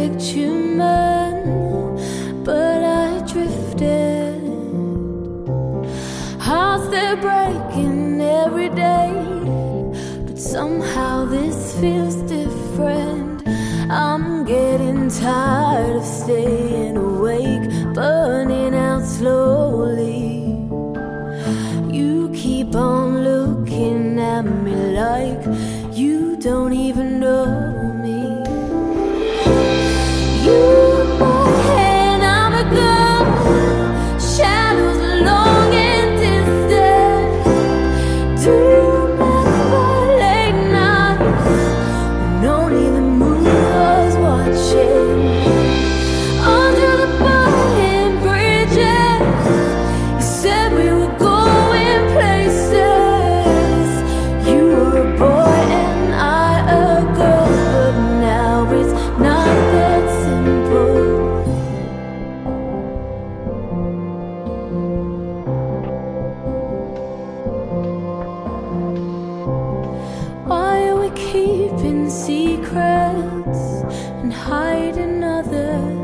perfect human, but I drifted. Hearts they're breaking every day, but somehow this feels different. I'm getting tired of staying keeping secrets and hiding others?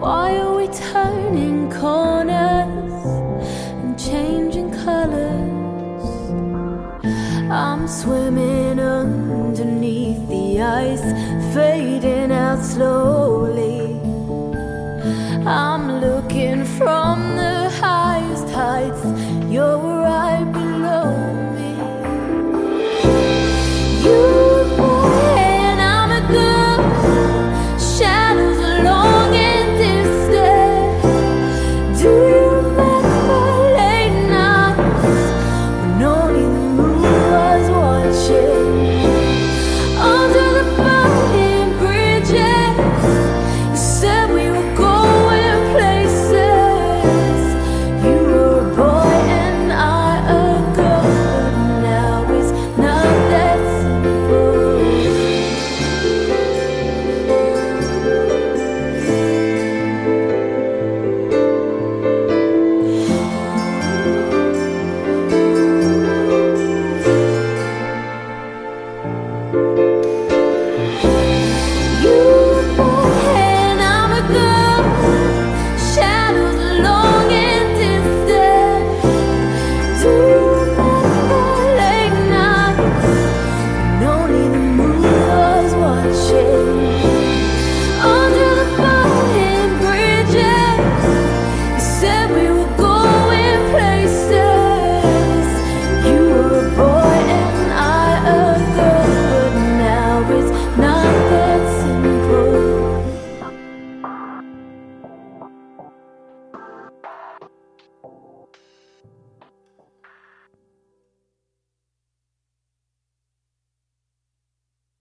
Why are we turning corners and changing colors? I'm swimming underneath the ice, fading out slowly. I'm looking from the highest heights, you're right below me.